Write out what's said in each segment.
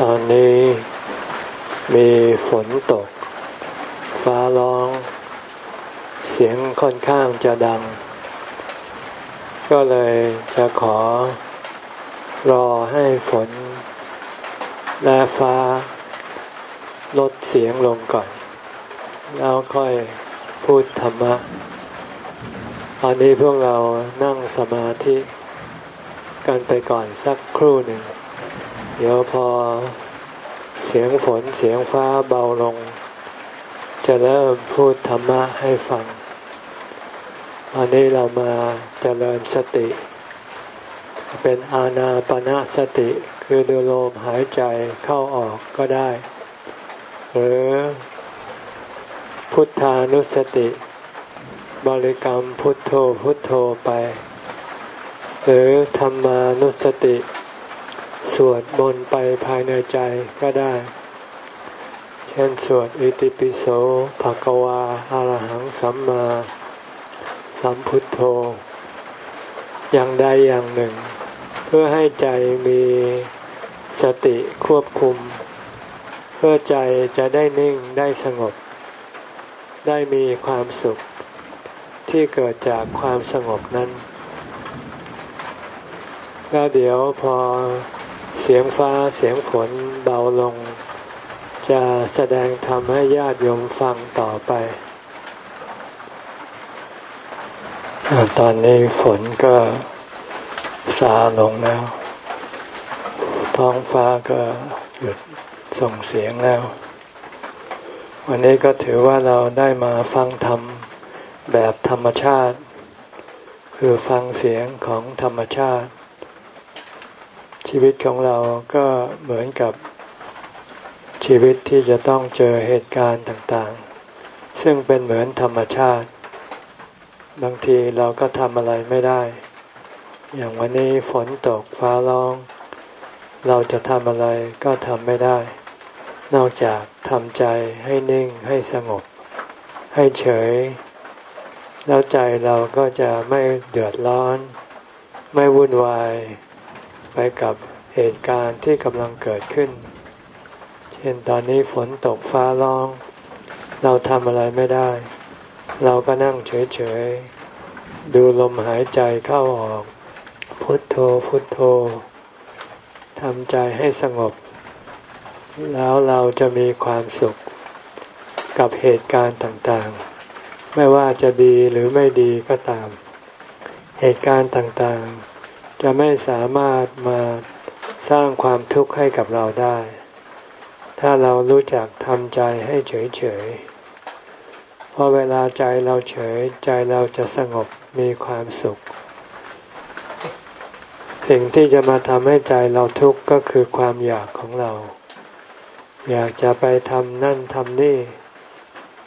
ตอนนี้มีฝนตก ฟ้าร้อง เสียงค่อนข้างจะดัง ก็เลยจะขอรอให้ฝน และฟ้า ลดเสียงลงก่อน แล้วค่อยพูดธรรมะ ตอนนี้พวกเรานั่งสมาธิ กันไปก่อนสักครู่หนึ่ง เดี๋ยวพอเสียงฝนเสียงฟ้าเบาลง จะเริ่มพูดธรรมะให้ฟังตอนนี้เรามาเจริญสติ เป็นอาณาปณะสติคือดูลมหายใจเข้าออกก็ได้ หรือพุทธานุสติ บริกรรมพุทโธพุทโธไป หรือธรรมานุสติ วดมนต์ไปภายในใจก็ได้ เช่นสวดอิติปิโสภะกวาอารหังสัมมาสัมพุทโธ อย่างใดอย่างหนึ่ง เพื่อให้ใจมีสติควบคุม เพื่อใจจะได้นิ่งได้สงบ ได้มีความสุขที่เกิดจากความสงบนั้นแล้วเดี๋ยวพอ เสียงฟ้าเสียงฝนเบาลง จะแสดงธรรมให้ญาติโยมฟังต่อไป ตอนนี้ฝนก็ซาลงแล้ว ท้องฟ้าก็หยุดส่งเสียงแล้ว วันนี้ก็ถือว่าเราได้มาฟังธรรมแบบธรรมชาติ คือฟังเสียงของธรรมชาติ ชีวิตของเราก็เหมือนกับชีวิตที่จะต้องเจอเหตุการณ์ต่างๆ ซึ่งเป็นเหมือนธรรมชาติ บางทีเราก็ทำอะไรไม่ได้ อย่างวันนี้ฝนตกฟ้าร้อง เราจะทำอะไรก็ทำไม่ได้ นอกจากทำใจให้นิ่งให้สงบ ให้เฉย แล้วใจเราก็จะไม่เดือดร้อน ไม่วุ่นวาย ไปกับเหตุการณ์ที่กำลังเกิดขึ้น เช่นตอนนี้ฝนตกฟ้าร้อง เราทำอะไรไม่ได้ เราก็นั่งเฉยๆ ดูลมหายใจเข้าออก พุทโธพุทโธทำใจให้สงบ แล้วเราจะมีความสุขกับเหตุการณ์ต่างๆ ไม่ว่าจะดีหรือไม่ดีก็ตาม เหตุการณ์ต่างๆ จะไม่สามารถมาสร้างความทุกข์ให้กับเราได้ ถ้าเรารู้จักทำใจให้เฉยๆพอเวลาใจเราเฉยใจเราจะสงบมีความสุข สิ่งที่จะมาทำให้ใจเราทุกข์ก็คือความอยากของเรา อยากจะไปทำนั่นทำนี่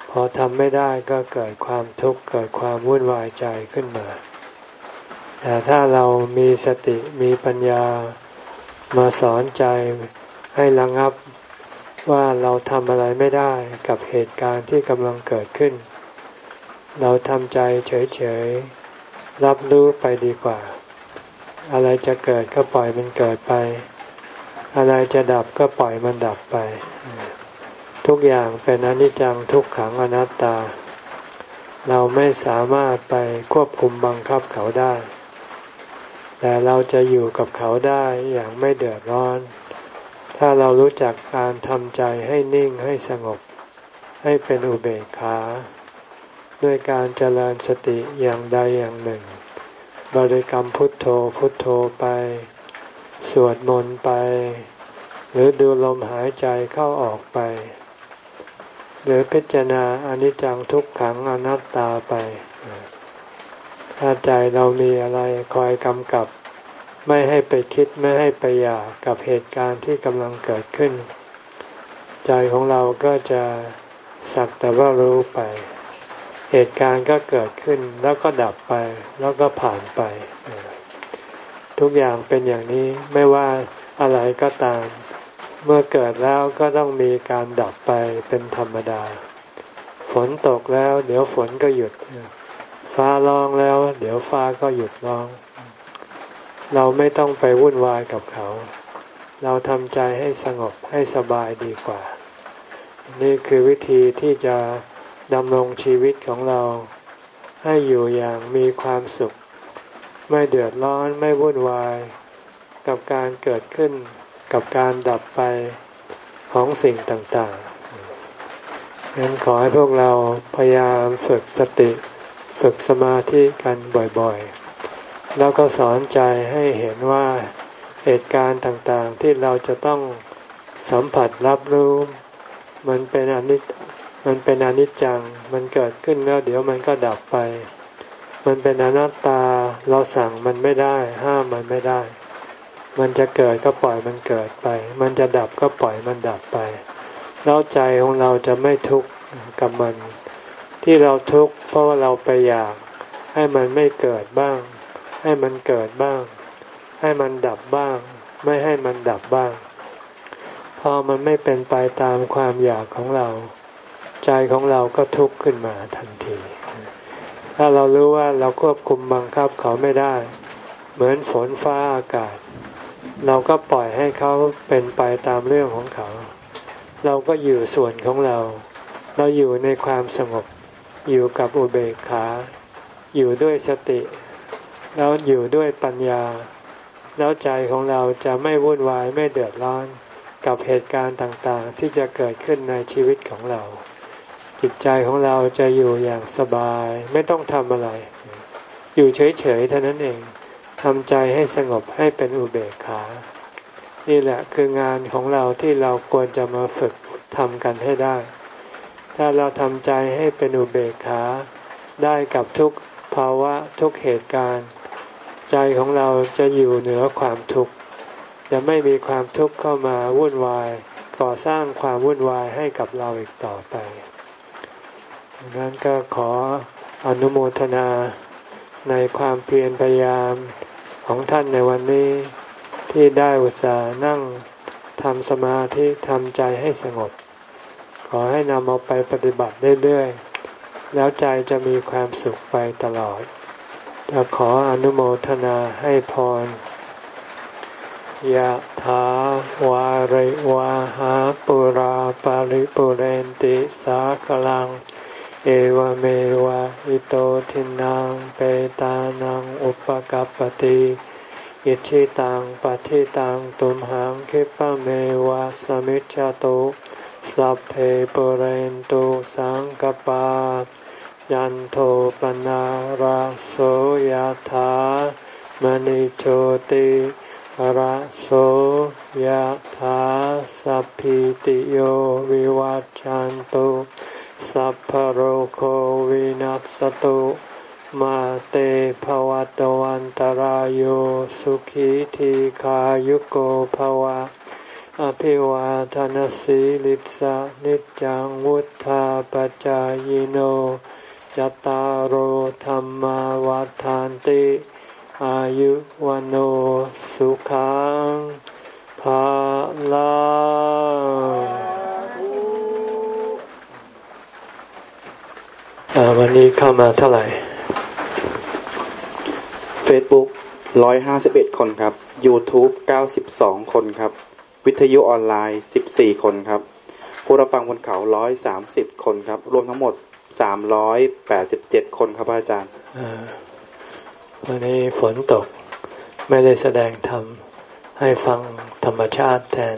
พอทำไม่ได้ก็เกิดความทุกข์เกิดความวุ่นวายใจขึ้นมา แต่ถ้าเรามีสติมีปัญญามาสอนใจให้ระงับว่าเราทำอะไรไม่ได้กับเหตุการณ์ที่กำลังเกิดขึ้น เราทำใจเฉยๆ รับรู้ไปดีกว่า อะไรจะเกิดก็ปล่อยมันเกิดไป อะไรจะดับก็ปล่อยมันดับไป ทุกอย่างเป็นอนิจจังทุกขังอนัตตา เราไม่สามารถไปควบคุมบังคับเขาได้ แต่เราจะอยู่กับเขาได้อย่างไม่เดือดร้อน ถ้าเรารู้จักการทำใจให้นิ่งให้สงบ ให้เป็นอุเบกขา ด้วยการเจริญสติอย่างใดอย่างหนึ่ง บริกรรมพุทโธพุทโธไป สวดมนต์ไป หรือดูลมหายใจเข้าออกไป หรือพิจารณาอนิจจังทุกขังอนัตตาไป ถ้าใจเรามีอะไรคอยกำกับ ไม่ให้ไปคิดไม่ให้ไปอยากกับเหตุการณ์ที่กำลังเกิดขึ้น ใจของเราก็จะสักแต่ว่ารู้ไป เหตุการณ์ก็เกิดขึ้นแล้วก็ดับไป แล้วก็ผ่านไป ทุกอย่างเป็นอย่างนี้ไม่ว่าอะไรก็ตาม เมื่อเกิดแล้วก็ต้องมีการดับไปเป็นธรรมดา ฝนตกแล้ว เดี๋ยวฝนก็หยุด ฟ้าร้องแล้ว เดี๋ยวฟ้าก็หยุดร้อง เราไม่ต้องไปวุ่นวายกับเขา เราทำใจให้สงบให้สบายดีกว่า นี่คือวิธีที่จะดำรงชีวิตของเรา ให้อยู่อย่างมีความสุข ไม่เดือดร้อนไม่วุ่นวาย กับการเกิดขึ้นกับการดับไปของสิ่งต่างๆ งั้นขอให้พวกเราพยายามฝึกสติ ฝึกสมาธิกันบ่อยๆ แล้วก็สอนใจให้เห็นว่าเหตุการณ์ต่างๆที่เราจะต้องสัมผัสรับรู้ มันเป็นอนิจมันเป็นอนิจจัง มันเกิดขึ้นแล้วเดี๋ยวมันก็ดับไป มันเป็นอนัตตาเราสั่งมันไม่ได้ ห้ามมันไม่ได้ มันจะเกิดก็ปล่อยมันเกิดไป มันจะดับก็ปล่อยมันดับไป แล้วใจของเราจะไม่ทุกข์กับมัน ที่เราทุกข์เพราะว่าเราไปอยาก ให้มันไม่เกิดบ้าง ให้มันเกิดบ้าง ให้มันดับบ้าง ไม่ให้มันดับบ้าง พอมันไม่เป็นไปตามความอยากของเรา ใจของเราก็ทุกข์ขึ้นมาทันที ถ้าเรารู้ว่าเราควบคุมบังคับเขาไม่ได้ เหมือนฝนฟ้าอากาศ เราก็ปล่อยให้เขาเป็นไปตามเรื่องของเขา เราก็อยู่ส่วนของเรา เราอยู่ในความสงบ อยู่กับอุเบกขา อยู่ด้วยสติ แล้วอยู่ด้วยปัญญา แล้วใจของเราจะไม่วุ่นวายไม่เดือดร้อนกับเหตุการณ์ต่างๆ ที่จะเกิดขึ้นในชีวิตของเรา จิตใจของเราจะอยู่อย่างสบายไม่ต้องทำอะไร อยู่เฉยๆเท่านั้นเองทำใจให้สงบให้เป็นอุเบกขา นี่แหละคืองานของเราที่เราควรจะมาฝึกทำกันให้ได้ ถ้าเราทำใจให้เป็นอุเบกขาได้กับทุกภาวะทุกเหตุการณ์ ใจของเราจะอยู่เหนือความทุกข์จะไม่มีความทุกข์เข้ามาวุ่นวายก่อสร้างความวุ่นวายให้กับเราอีกต่อไปดังนั้นก็ขออนุโมทนาในความเพียรพยายามของท่านในวันนี้ ที่ได้อุตส่าห์นั่งทำสมาธิทำใจให้สงบ ขอให้นำเอาไปปฏิบัติเรื่อยๆ แล้วใจจะมีความสุขไปตลอดจะขออนุโมทนาให้พรยะถาวาริวาหาปุราปาริปุเรนติสาคลัง เอวเมวะอิโตทินังเปตานังอุปกัรปติอิชิตังปฏิตังตุมหังคิปะเมวะสมิจจตุ สัพเพปเรนตุสังกปา ยันโทปนาราโสยธามณิโชติระโสยธาสัพพิติโยวิวัจจันตุสัพพโรโควินัสตุมาเตภวัตวันตารโยสุขีทีขายุโกภวะ อภิวาทานสีลิสานิจังวุธาปจายโนจตารโหธรรมวาทานติ อายุวันโอสุขังภาลาวันนี้เข้ามาเท่าไหร่ Facebook ร้อยห้าสิบเอ็ดคนครับ YouTube เก้าสิบสองคนครับ วิทยุออนไลน์สิบสี่คนครับ ผู้รับฟังบนเขาร้อยสามสิบคนครับ รวมทั้งหมดสามร้อยแปดสิบเจ็ดคนครับอาจารย์วันนี้ฝนตกไม่ได้แสดงธรรมให้ฟังธรรมชาติแทน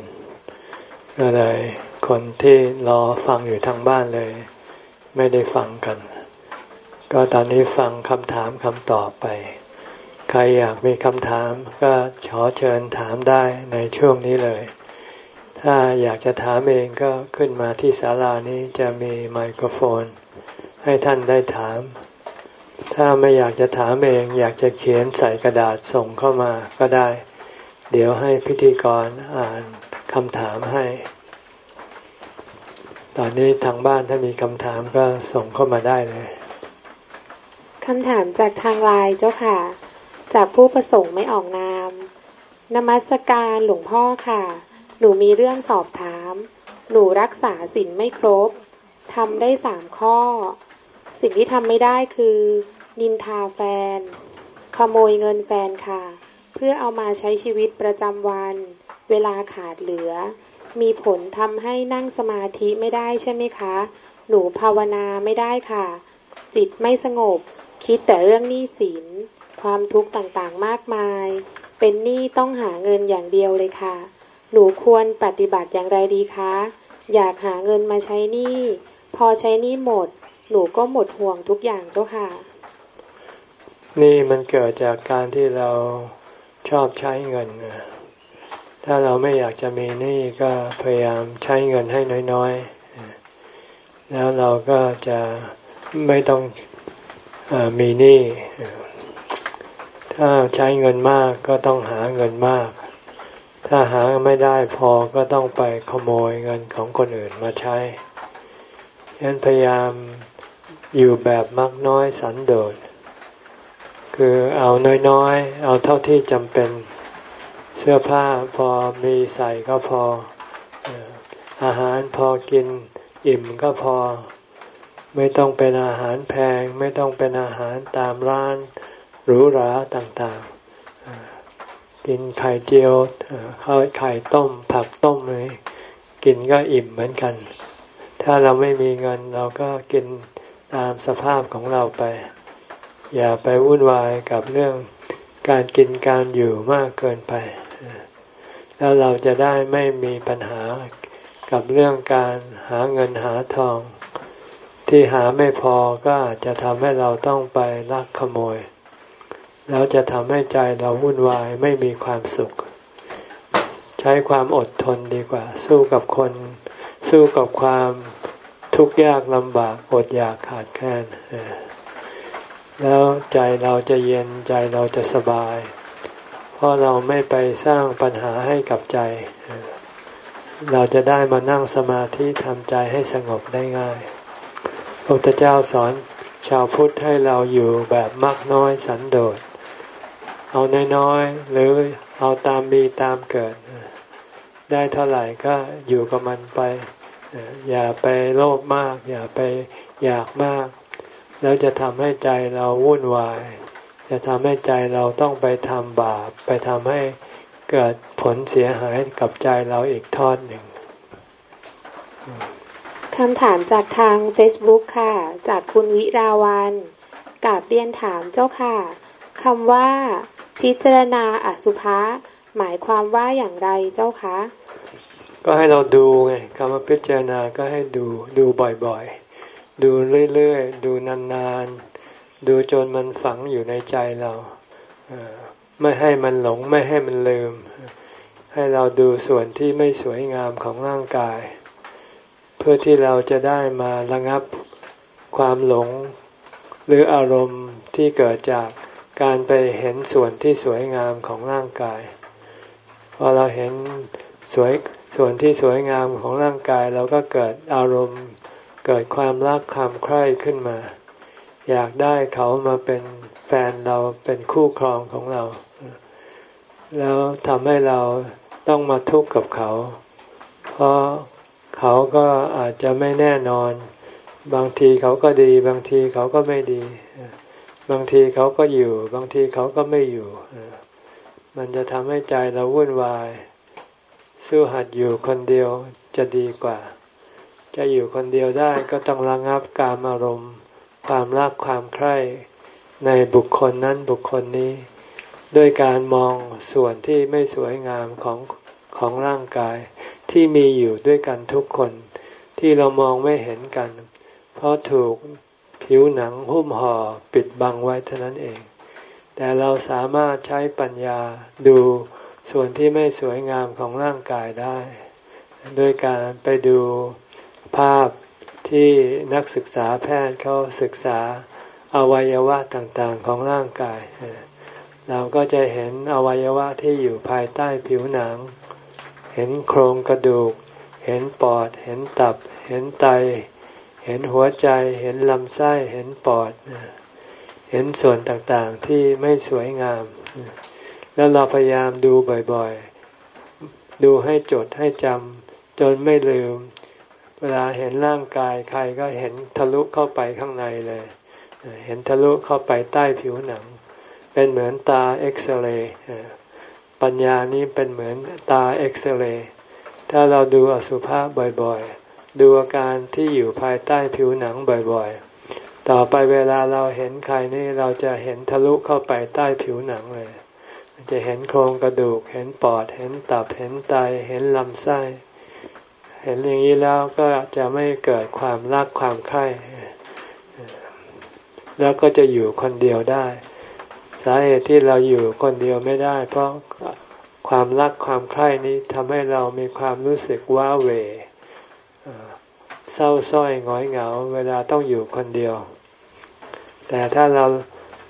ก็เลยคนที่รอฟังอยู่ทางบ้านเลย ไม่ได้ฟังกัน ก็ตอนนี้ฟังคำถามคำตอบไป ใครอยากมีคำถามก็ขอเชิญถามได้ในช่วงนี้เลย ถ้าอยากจะถามเองก็ขึ้นมาที่ศาลานี้จะมีไมโครโฟน ให้ท่านได้ถาม ถ้าไม่อยากจะถามเอง อยากจะเขียนใส่กระดาษส่งเข้ามาก็ได้ เดี๋ยวให้พิธีกรอ่านคำถามให้ ตอนนี้ทางบ้านถ้ามีคำถามก็ส่งเข้ามาได้เลยคำถามจากทางไลน์เจ้าค่ะ จากผู้ประสงค์ไม่ออกนาม นมัสการหลวงพ่อค่ะ หนูมีเรื่องสอบถาม หนูรักษาสินไม่ครบ ทำได้สามข้อ สิ่งที่ทำไม่ได้คือ นินทาแฟน ขโมยเงินแฟนค่ะ เพื่อเอามาใช้ชีวิตประจำวัน เวลาขาดเหลือ มีผลทำให้นั่งสมาธิไม่ได้ใช่ไหมคะ หนูภาวนาไม่ได้ค่ะ จิตไม่สงบ คิดแต่เรื่องหนี้สิน ความทุกข์ต่างๆมากมาย เป็นหนี้ต้องหาเงินอย่างเดียวเลยค่ะ หนูควรปฏิบัติอย่างไรดีคะ อยากหาเงินมาใช้หนี้ พอใช้หนี้หมด หนูก็หมดห่วงทุกอย่างเจ้าค่ะ นี่มันเกิดจากการที่เราชอบใช้เงิน ถ้าเราไม่อยากจะมีหนี้ก็พยายามใช้เงินให้น้อยๆ แล้วเราก็จะไม่ต้องอมีหนี้ ถ้าใช้เงินมากก็ต้องหาเงินมาก ถ้าหาไม่ได้พอก็ต้องไปขโมยเงินของคนอื่นมาใช้ฉะนั้นพยายามอยู่แบบมักน้อยสันโดษ คือเอาน้อยๆ เอาเท่าที่จำเป็นเสื้อผ้าพอมีใส่ก็พอ อาหารพอกินอิ่มก็พอ ไม่ต้องเป็นอาหารแพง ไม่ต้องเป็นอาหารตามร้านหรูหราต่างๆ กินไข่เจียวข้าวไข่ต้มผักต้มเลย กินก็อิ่มเหมือนกัน ถ้าเราไม่มีเงินเราก็กินตามสภาพของเราไป อย่าไปวุ่นวายกับเรื่องการกินการอยู่มากเกินไป แล้วเราจะได้ไม่มีปัญหากับเรื่องการหาเงินหาทอง ที่หาไม่พอก็อาจจะทำให้เราต้องไปลักขโมย แล้วจะทำให้ใจเราวุ่นวายไม่มีความสุข ใช้ความอดทนดีกว่า สู้กับคน สู้กับความทุกข์ยากลำบากอดอยากขาดแคลนแล้วใจเราจะเย็นใจเราจะสบาย เพราะเราไม่ไปสร้างปัญหาให้กับใจ เราจะได้มานั่งสมาธิทำใจให้สงบได้ง่ายพระพุทธเจ้าสอนชาวพุทธให้เราอยู่แบบมากน้อยสันโดษ เอาน้อยๆหรือเอาตามมีตามเกิด ได้เท่าไหร่ก็อยู่กับมันไป อย่าไปโลภมาก อย่าไปอยากมาก แล้วจะทำให้ใจเราวุ่นวาย จะทำให้ใจเราต้องไปทำบาป ไปทำให้เกิดผลเสียหายกับใจเราอีกทอดหนึ่งคำถามจากทาง Facebook ค่ะ จากคุณวิราวันกาบเรียนถามเจ้าค่ะคำว่า พิจารณาอสุภะหมายความว่าอย่างไรเจ้าคะ ก็ให้เราดูไงคำว่าพิจารณาก็ให้ดูดูบ่อยๆ ดูเรื่อยๆ ดูนานๆ ดูจนมันฝังอยู่ในใจเราไม่ให้มันหลงไม่ให้มันลืม ให้เราดูส่วนที่ไม่สวยงามของร่างกาย เพื่อที่เราจะได้มาระงับความหลงหรืออารมณ์ที่เกิดจาก การไปเห็นส่วนที่สวยงามของร่างกาย พอเราเห็นสวยส่วนที่สวยงามของร่างกายเราก็เกิดอารมณ์ เกิดความรักความใคร่ขึ้นมา อยากได้เขามาเป็นแฟนเราเป็นคู่ครองของเรา แล้วทำให้เราต้องมาทุกข์กับเขา เพราะเขาก็อาจจะไม่แน่นอน บางทีเขาก็ดี บางทีเขาก็ไม่ดี บางทีเขาก็อยู่ บางทีเขาก็ไม่อยู่ มันจะทำให้ใจเราวุ่นวาย สู้หัดอยู่คนเดียวจะดีกว่า จะอยู่คนเดียวได้ก็ต้องระงับการอารมณ์ ความรักความใคร่ในบุคคลนั้นบุคคลนี้ ด้วยการมองส่วนที่ไม่สวยงามของของร่างกายที่มีอยู่ด้วยกันทุกคน ที่เรามองไม่เห็นกัน เพราะถูก ผิวหนังหุ้มห่อปิดบังไว้เท่านั้นเอง แต่เราสามารถใช้ปัญญาดูส่วนที่ไม่สวยงามของร่างกายได้ ด้วยการไปดูภาพที่นักศึกษาแพทย์เขาศึกษาอวัยวะต่างๆของร่างกาย เราก็จะเห็นอวัยวะที่อยู่ภายใต้ผิวหนัง เห็นโครงกระดูก เห็นปอด เห็นตับ เห็นไต เห็นหัวใจ เห็นลำไส้ เห็นปอด เห็นส่วนต่างๆที่ไม่สวยงาม แล้วเราพยายามดูบ่อยๆ ดูให้จดให้จำจนไม่ลืม เวลาเห็นร่างกายใครก็เห็นทะลุเข้าไปข้างในเลย เห็นทะลุเข้าไปใต้ผิวหนัง เป็นเหมือนตาเอ็กซเรย์ปัญญานี้เป็นเหมือนตาเอ็กซเรย์ถ้าเราดูอสุภะบ่อยๆ ดูอาการที่อยู่ภายใต้ผิวหนังบ่อยๆ ต่อไปเวลาเราเห็นใครนี่เราจะเห็นทะลุเข้าไปใต้ผิวหนังเลย จะเห็นโครงกระดูก เห็นปอด เห็นตับ เห็นไต เห็นลำไส้ เห็นอย่างนี้แล้วก็จะไม่เกิดความรักความใคร่ แล้วก็จะอยู่คนเดียวได้ สาเหตุที่เราอยู่คนเดียวไม่ได้ เพราะความรักความใคร่นี้ทำให้เรามีความรู้สึกว้าเหว เศร้าส้อยหงอยเหงา เวลาต้องอยู่คนเดียว แต่ถ้าเรา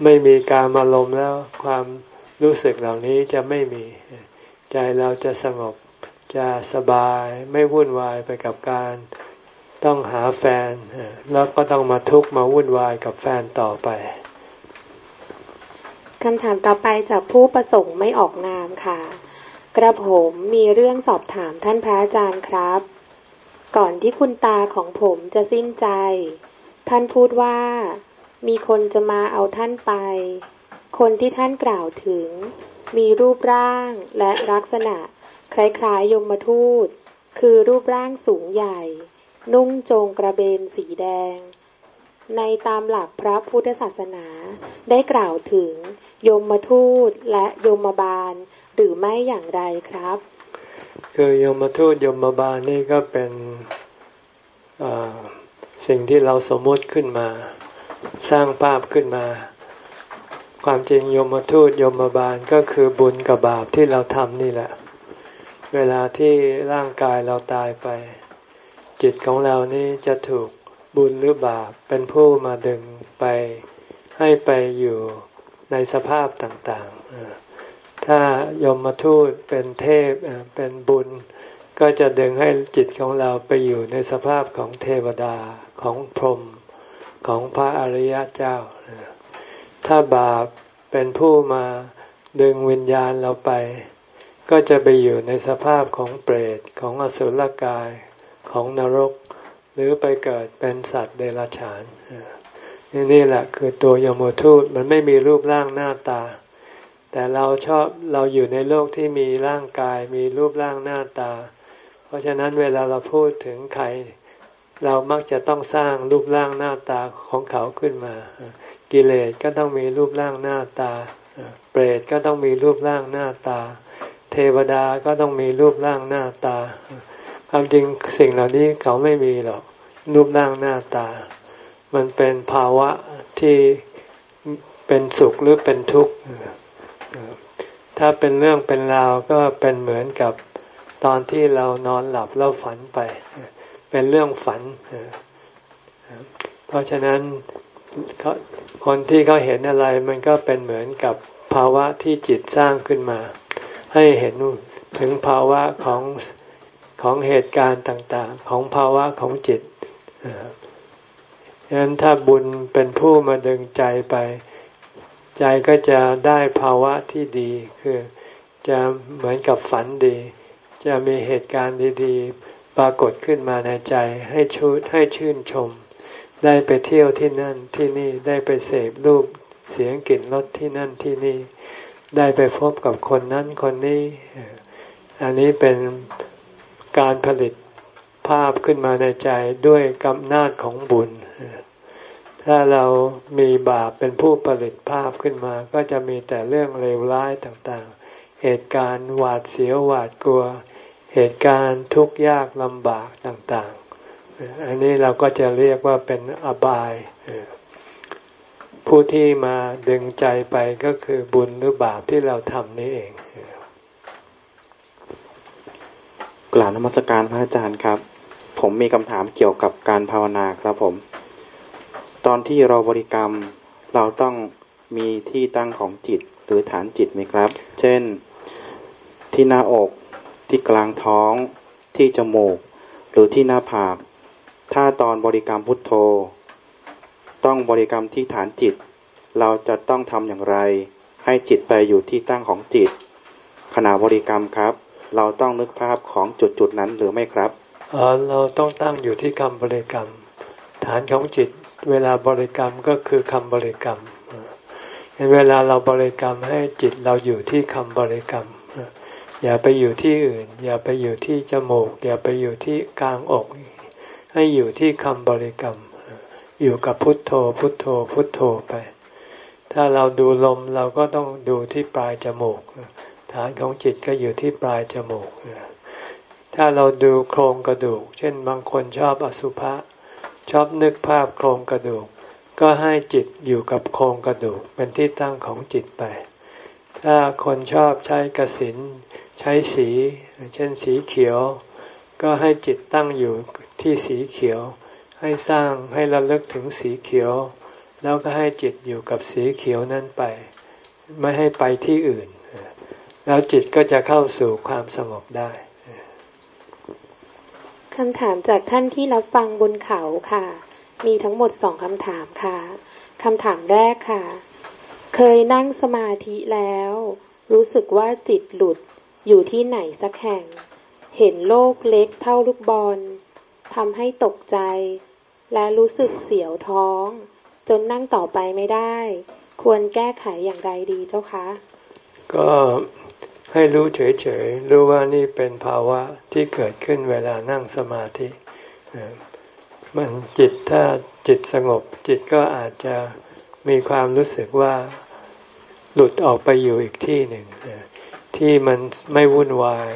ไม่มีการมาลมแล้วความรู้สึกเหล่านี้จะไม่มี ใจเราจะสงบจะสบายไม่วุ่นวายไปกับการต้องหาแฟน แล้วก็ต้องมาทุกข์มาวุ่นวายกับแฟนต่อไปคำถามต่อไปจากผู้ประสงค์ไม่ออกนามค่ะ กระผมมีเรื่องสอบถามท่านพระอาจารย์ครับ ก่อนที่คุณตาของผมจะสิ้นใจ ท่านพูดว่า มีคนจะมาเอาท่านไป คนที่ท่านกล่าวถึง มีรูปร่างและลักษณะ คล้ายๆยมทูต คือรูปร่างสูงใหญ่ นุ่งโจงกระเบนสีแดง ในตามหลักพระพุทธศาสนา ได้กล่าวถึงยมมาทูตและยมบาล หรือไม่อย่างไรครับ คือยมทูตยมบาลนี่ก็เป็นสิ่งที่เราสมมติขึ้นมา สร้างภาพขึ้นมา ความจริงยมทูตยมบาลก็คือบุญกับบาปที่เราทำนี่แหละ เวลาที่ร่างกายเราตายไป จิตของเรานี่จะถูกบุญหรือบาปเป็นผู้มาดึงไปให้ไปอยู่ในสภาพต่างๆ ถ้ายมมาทูตเป็นเทพเป็นบุญ ก็จะดึงให้จิตของเราไปอยู่ในสภาพของเทวดาของพรหมของพระอริยเจ้า ถ้าบาปเป็นผู้มาดึงวิญญาณเราไป ก็จะไปอยู่ในสภาพของเปรตของอสุรกายของนรก หรือไปเกิดเป็นสัตว์เดรัจฉานนี่นี่แหละคือตัวยมทูตมันไม่มีรูปร่างหน้าตา แต่เราชอบเราอยู่ในโลกที่มีร่างกายมีรูปร่างหน้าตา เพราะฉะนั้นเวลาเราพูดถึงใคร เรามักจะต้องสร้างรูปร่างหน้าตาของเขาขึ้นมา กิเลสก็ต้องมีรูปร่างหน้าตา เปรตก็ต้องมีรูปร่างหน้าตา เทวดาก็ต้องมีรูปร่างหน้าตาความจริงสิ่งเหล่านี้เขาไม่มีหรอกรูปร่างหน้าตา มันเป็นภาวะที่เป็นสุขหรือเป็นทุกข์ ถ้าเป็นเรื่องเป็นราวก็เป็นเหมือนกับตอนที่เรานอนหลับแล้วฝันไป เป็นเรื่องฝัน เพราะฉะนั้นคนที่เขาเห็นอะไรมันก็เป็นเหมือนกับภาวะที่จิตสร้างขึ้นมา ให้เห็นถึงภาวะของของเหตุการณ์ต่างๆ ของภาวะของจิตฉะนั้นถ้าบุญเป็นผู้มาดึงใจไป ใจก็จะได้ภาวะที่ดีคือจะเหมือนกับฝันดี จะมีเหตุการณ์ดีๆ ปรากฏขึ้นมาในใจให้ชุดให้ชื่นชม ได้ไปเที่ยวที่นั่นที่นี่ได้ไปเสพรูปเสียงกลิ่นรสที่นั่นที่นี่ ได้ไปพบกับคนนั้นคนนี้ อันนี้เป็นการผลิตภาพขึ้นมาในใจด้วยกำนาจของบุญ ถ้าเรามีบาปเป็นผู้ผลิตภาพขึ้นมา ก็จะมีแต่เรื่องเลวร้ายต่างๆ เหตุการณ์หวาดเสียวหวาดกลัว เหตุการณ์ทุกข์ยากลำบากต่างๆ อันนี้เราก็จะเรียกว่าเป็นอบาย ผู้ที่มาดึงใจไปก็คือบุญหรือบาปที่เราทำนี่เอง กล่าวนมัสการพระอาจารย์ครับ ผมมีคำถามเกี่ยวกับการภาวนาครับผม ตอนที่เราบริกรรมเราต้องมีที่ตั้งของจิตหรือฐานจิตไหมครับ เช่น ที่หน้าอกที่กลางท้อง ที่จมูก หรือที่หน้าผาก ถ้าตอนบริกรรมพุทโธ ต้องบริกรรมที่ฐานจิต เราจะต้องทำอย่างไร ให้จิตไปอยู่ที่ตั้งของจิต ขณะบริกรรมครับ เราต้องนึกภาพของจุดจุดนั้นหรือไม่ครับเราต้องตั้งอยู่ที่คำบริกรรม ฐานของจิต เวลาบริกรรมก็คือคำบริกรรม เวลาเราบริกรรมให้จิตเราอยู่ที่คำบริกรรม อย่าไปอยู่ที่อื่น อย่าไปอยู่ที่จมูก อย่าไปอยู่ที่กลางอก ให้อยู่ที่คำบริกรรม อยู่กับพุทโธ พุทโธ พุทโธไป ถ้าเราดูลมเราก็ต้องดูที่ปลายจมูก ฐานของจิตก็อยู่ที่ปลายจมูก ถ้าเราดูโครงกระดูก เช่นบางคนชอบอสุภะ ชอบนึกภาพโครงกระดูก ก็ให้จิตอยู่กับโครงกระดูกเป็นที่ตั้งของจิตไป ถ้าคนชอบใช้กสินใช้สี เช่นสีเขียว ก็ให้จิตตั้งอยู่ที่สีเขียว ให้สร้างให้ระลึกถึงสีเขียว แล้วก็ให้จิตอยู่กับสีเขียวนั้นไป ไม่ให้ไปที่อื่น แล้วจิตก็จะเข้าสู่ความสงบได้ คำถามจากท่านที่รับฟังบนเขาค่ะ มีทั้งหมดสองคำถามค่ะคำถามแรกค่ะ เคยนั่งสมาธิแล้ว รู้สึกว่าจิตหลุดอยู่ที่ไหนสักแห่ง เห็นโลกเล็กเท่าลูกบอลทำให้ตกใจ และรู้สึกเสียวท้อง จนนั่งต่อไปไม่ได้ ควรแก้ไขอย่างไรดีเจ้าคะ ก็ ให้รู้เฉยๆ รู้ว่านี่เป็นภาวะที่เกิดขึ้นเวลานั่งสมาธิมันจิตถ้าจิตสงบ จิตก็อาจจะมีความรู้สึกว่าหลุดออกไปอยู่อีกที่หนึ่งที่มันไม่วุ่นวาย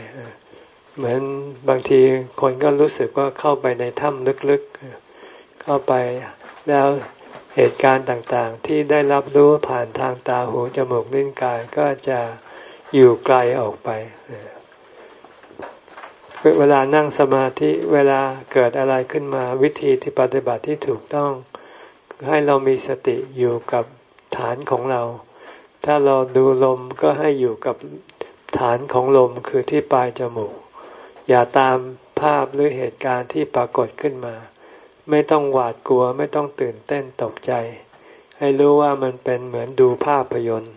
เหมือนบางทีคนก็รู้สึกว่าเข้าไปในถ้ำลึกๆ เข้าไปแล้วเหตุการณ์ต่างๆ ที่ได้รับรู้ผ่านทางตาหูจมูกลิ้นกายก็จะ อยู่ไกลออกไป เวลานั่งสมาธิเวลาเกิดอะไรขึ้นมาวิธีที่ปฏิบัติที่ถูกต้อง ให้เรามีสติอยู่กับฐานของเรา ถ้าเราดูลมก็ให้อยู่กับฐานของลมคือที่ปลายจมูก อย่าตามภาพหรือเหตุการณ์ที่ปรากฏขึ้นมา ไม่ต้องหวาดกลัวไม่ต้องตื่นเต้นตกใจ ให้รู้ว่ามันเป็นเหมือนดูภาพยนตร์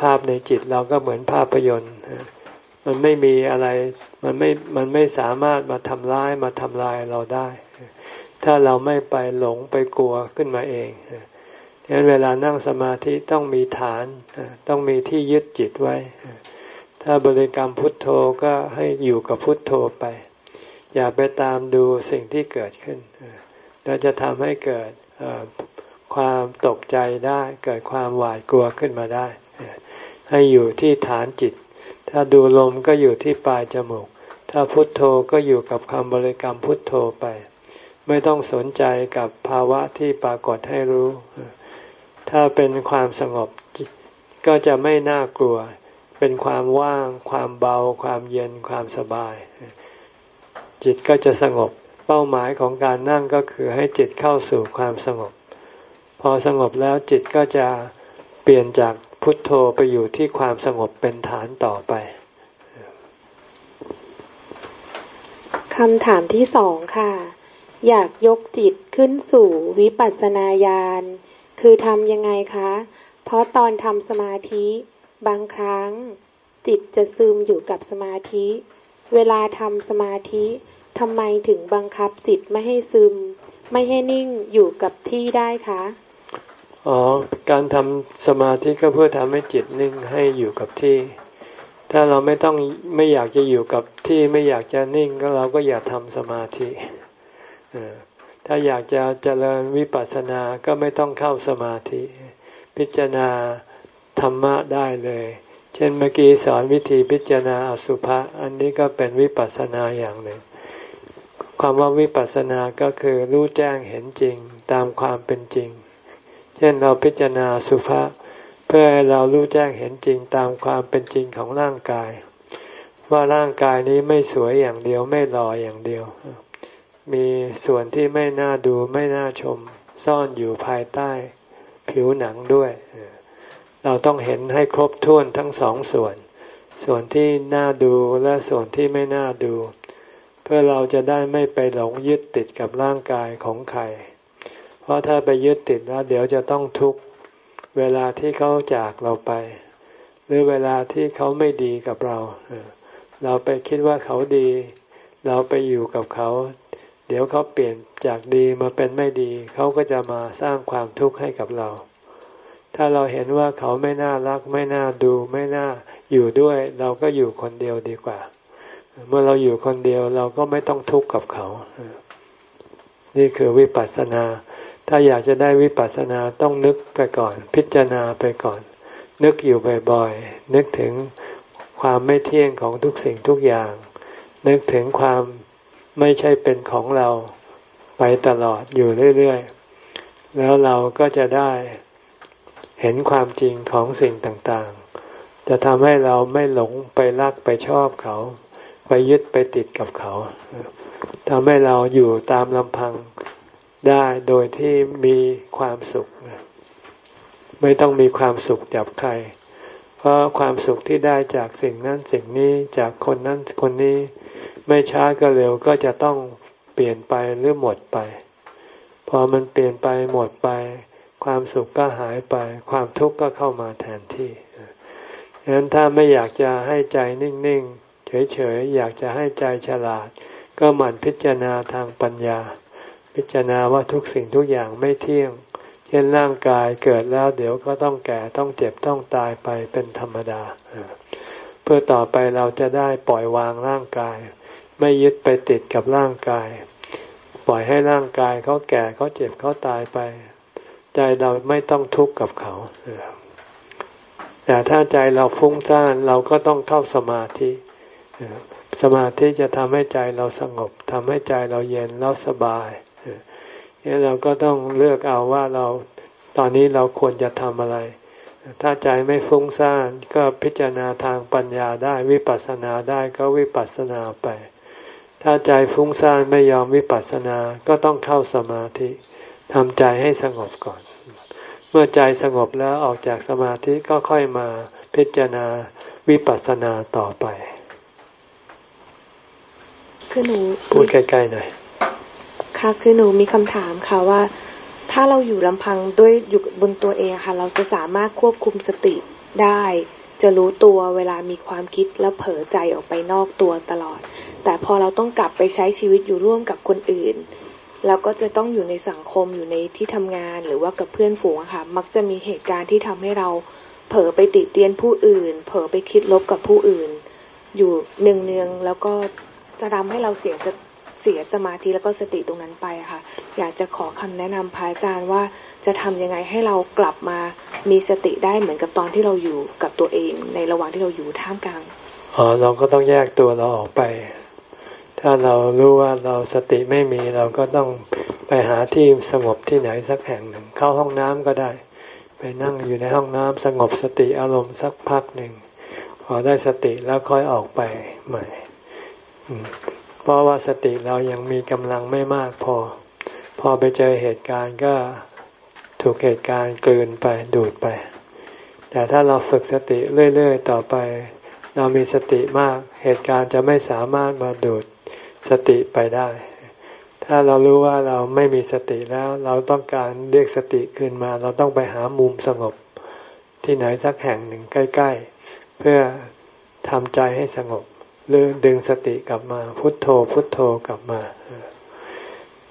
ภาพในจิตเราก็เหมือนภาพยนตร์ มันไม่มีอะไร มันไม่ มันไม่สามารถมาทำร้ายมาทำลายเราได้ ถ้าเราไม่ไปหลงไปกลัวขึ้นมาเองดังนั้นเวลานั่งสมาธิต้องมีฐาน ต้องมีที่ยึดจิตไว้ ถ้าบริกรรมพุทโธก็ให้อยู่กับพุทโธไป อย่าไปตามดูสิ่งที่เกิดขึ้นแล้วจะทำให้เกิดความตกใจได้ เกิดความหวาดกลัวขึ้นมาได้ ให้อยู่ที่ฐานจิต ถ้าดูลมก็อยู่ที่ปลายจมูก ถ้าพุทโธก็อยู่กับคำบริกรรมพุทโธไป ไม่ต้องสนใจกับภาวะที่ปรากฏให้รู้ ถ้าเป็นความสงบก็จะไม่น่ากลัว เป็นความว่าง ความเบา ความเย็น ความสบาย จิตก็จะสงบ เป้าหมายของการนั่งก็คือให้จิตเข้าสู่ความสงบ พอสงบแล้วจิตก็จะเปลี่ยนจาก พุทโธไปอยู่ที่ความสงบเป็นฐานต่อไปคำถามที่สองค่ะ อยากยกจิตขึ้นสู่วิปัสสนาญาณคือทำยังไงคะ เพราะตอนทำสมาธิบางครั้ง จิตจะซึมอยู่กับสมาธิ เวลาทำสมาธิทำไมถึงบังคับจิตไม่ให้ซึม ไม่ให้นิ่งอยู่กับที่ได้คะ อ๋อการทำสมาธิก็เพื่อทำให้จิตนิ่งให้อยู่กับที่ ถ้าเราไม่ต้องไม่อยากจะอยู่กับที่ไม่อยากจะนิ่งก็เราก็อย่าทำสมาธิถ้าอยากจะเจริญวิปัสสนาก็ไม่ต้องเข้าสมาธิ พิจารณาธรรมะได้เลย เช่นเมื่อกี้สอนวิธีพิจารณาอสุภะอันนี้ก็เป็นวิปัสสนาอย่างหนึ่งความว่าวิปัสสนาก็คือรู้แจ้งเห็นจริงตามความเป็นจริง เช่นเราพิจารณาสุภาษเพื่อให้เรารู้แจ้งเห็นจริงตามความเป็นจริงของร่างกาย ว่าร่างกายนี้ไม่สวยอย่างเดียวไม่หล่ออย่างเดียว มีส่วนที่ไม่น่าดูไม่น่าชม ซ่อนอยู่ภายใต้ ผิวหนังด้วย เราต้องเห็นให้ครบถ้วนทั้งสองส่วน ส่วนที่น่าดูและส่วนที่ไม่น่าดู เพื่อเราจะได้ไม่ไปหลงยึดติดกับร่างกายของใคร ราะถ้าไปยึดติดแล้ว เดี๋ยวจะต้องทุกข์เวลาที่เขาจากเราไป หรือเวลาที่เขาไม่ดีกับเรา เราไปคิดว่าเขาดี เราไปอยู่กับเขา เดี๋ยวเขาเปลี่ยนจากดีมาเป็นไม่ดี เขาก็จะมาสร้างความทุกข์ให้กับเรา ถ้าเราเห็นว่าเขาไม่น่ารัก ไม่น่าดู ไม่น่าอยู่ด้วย เราก็อยู่คนเดียวดีกว่า เมื่อเราอยู่คนเดียวเราก็ไม่ต้องทุกข์กับเขา นี่คือวิปัสสนา ถ้าอยากจะได้วิปัสสนาต้องนึกไปก่อน พิจารณาไปก่อน นึกอยู่บ่อยๆ นึกถึงความไม่เที่ยงของทุกสิ่งทุกอย่าง นึกถึงความไม่ใช่เป็นของเราไปตลอดอยู่เรื่อยๆ แล้วเราก็จะได้เห็นความจริงของสิ่งต่างๆ จะทำให้เราไม่หลงไปรักไปชอบเขา ไปยึดไปติดกับเขาทำให้เราอยู่ตามลำพัง ได้โดยที่มีความสุข ไม่ต้องมีความสุขจากใคร เพราะความสุขที่ได้จากสิ่งนั้นสิ่งนี้จากคนนั้นคนนี้ ไม่ช้าก็เร็วก็จะต้องเปลี่ยนไปหรือหมดไป พอมันเปลี่ยนไปหมดไป ความสุขก็หายไป ความทุกข์ก็เข้ามาแทนที่ฉะนั้นถ้าไม่อยากจะให้ใจนิ่ง ๆ เฉย ๆ อยากจะให้ใจฉลาด ก็หมั่นพิจารณาทางปัญญา พิจารณาว่าทุกสิ่งทุกอย่างไม่เที่ยง เช่นร่างกายเกิดแล้วเดี๋ยวก็ต้องแก่ต้องเจ็บต้องตายไปเป็นธรรมดา เพื่อต่อไปเราจะได้ปล่อยวางร่างกาย ไม่ยึดไปติดกับร่างกาย ปล่อยให้ร่างกายเขาแก่เขาเจ็บเขาตายไป ใจเราไม่ต้องทุกข์กับเขาแต่ถ้าใจเราฟุ้งซ่านเราก็ต้องเข้าสมาธิสมาธิจะทำให้ใจเราสงบทำให้ใจเราเย็นแล้วสบาย เราก็ต้องเลือกเอาว่าเราตอนนี้เราควรจะทำอะไร ถ้าใจไม่ฟุ้งซ่านก็พิจารณาทางปัญญาได้วิปัสสนาได้ก็วิปัสสนาไป ถ้าใจฟุ้งซ่านไม่ยอมวิปัสสนาก็ต้องเข้าสมาธิทำใจให้สงบก่อน เมื่อใจสงบแล้วออกจากสมาธิก็ค่อยมาพิจารณาวิปัสสนาต่อไป คือหนูพูดใกล้ๆหน่อย ค่ะคือหนูมีคำถามค่ะว่า ถ้าเราอยู่ลำพังด้วยอยู่บนตัวเองค่ะ เราจะสามารถควบคุมสติได้ จะรู้ตัวเวลามีความคิดแล้วเผลอใจออกไปนอกตัวตลอด แต่พอเราต้องกลับไปใช้ชีวิตอยู่ร่วมกับคนอื่นเราก็จะต้องอยู่ในสังคมอยู่ในที่ทำงานหรือว่ากับเพื่อนฝูงค่ะ มักจะมีเหตุการณ์ที่ทำให้เราเผลอไปติดเตียนผู้อื่น เผลอไปคิดลบกับผู้อื่น อยู่เนืองๆแล้วก็จะทำให้เราเสีย เสียสมาธิแล้วก็สติตรงนั้นไปค่ะ อยากจะขอคำแนะนำพระอาจารย์ว่าจะทำยังไงให้เรากลับมามีสติได้เหมือนกับตอนที่เราอยู่กับตัวเอง ในระหว่างที่เราอยู่ท่ามกลางอ๋อเราก็ต้องแยกตัวเราออกไป ถ้าเรารู้ว่าเราสติไม่มีเราก็ต้องไปหาที่สงบที่ไหนสักแห่งหนึ่ง เข้าห้องน้ำก็ได้ ไปนั่งอยู่ในห้องน้ำสงบสติอารมณ์สักพักหนึ่งพอได้สติแล้วค่อยออกไปใหม่ เพราะว่าสติเรายังมีกำลังไม่มากพอ พอไปเจอเหตุการณ์ก็ถูกเหตุการณ์กลืนไปดูดไป แต่ถ้าเราฝึกสติเรื่อยๆ ต่อไป เรามีสติมากเหตุการณ์จะไม่สามารถมาดูดสติไปได้ ถ้าเรารู้ว่าเราไม่มีสติแล้วเราต้องการเรียกสติขึ้นมา เราต้องไปหามุมสงบที่ไหนสักแห่งหนึ่งใกล้ ๆ เพื่อทำใจให้สงบ หรือดึงสติกลับมา พุทโธ พุทโธกลับมา